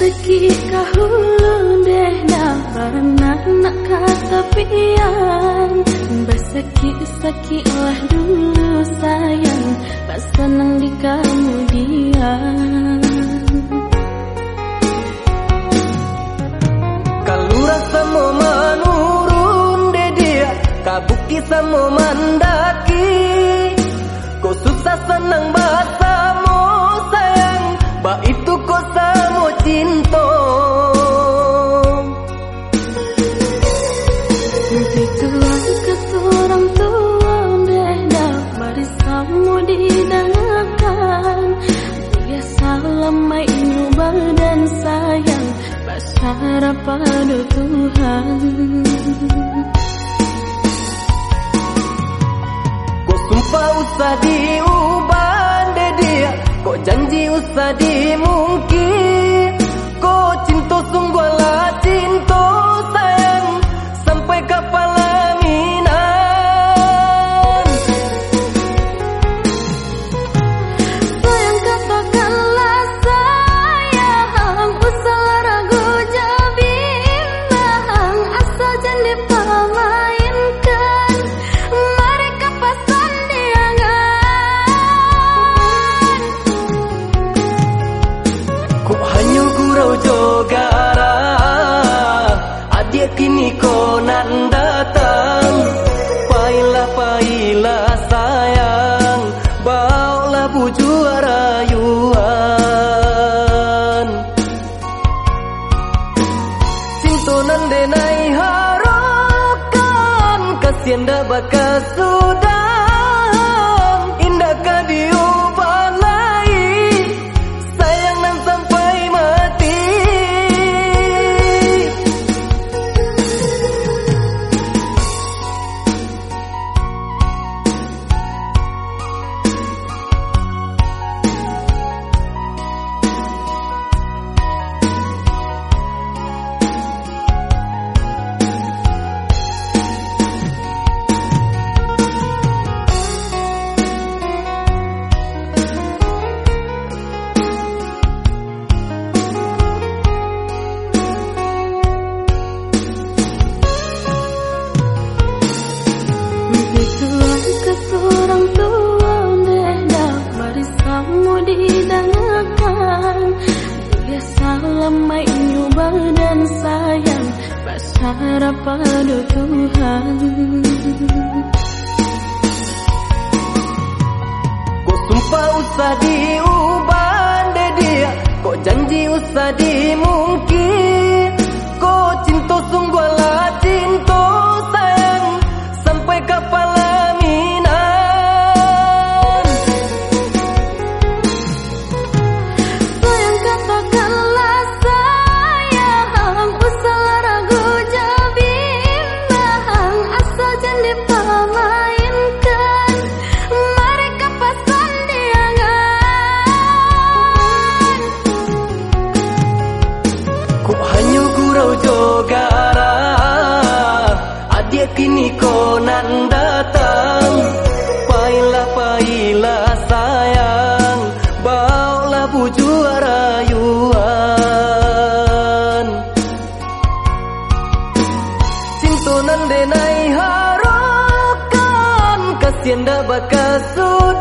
Reki-reki kahulu deh Barang nak kata pian Bersaki-saki lah dulu sayang Pas senang di kemudian. Kalau rasa mau menurun deh dia Kabuki sama mandaki Biasa lemai dan sayang Pasrah pada Tuhan. Kau sumpah usah diubah deh dia Kau janji usah dimungkin Kau cinta sungguh buju rayuan Cinta nan denai harokan Kasian dah bakas Pasrah pada Tuhan Kau sumpah usah diubah deh dia Kau janji usah dimungkin Kau cinta sungguh kini konan datang. Pailah pailah sayang. Baulah buju rayuan. Cintunan denai harokan Kasian dapat kasut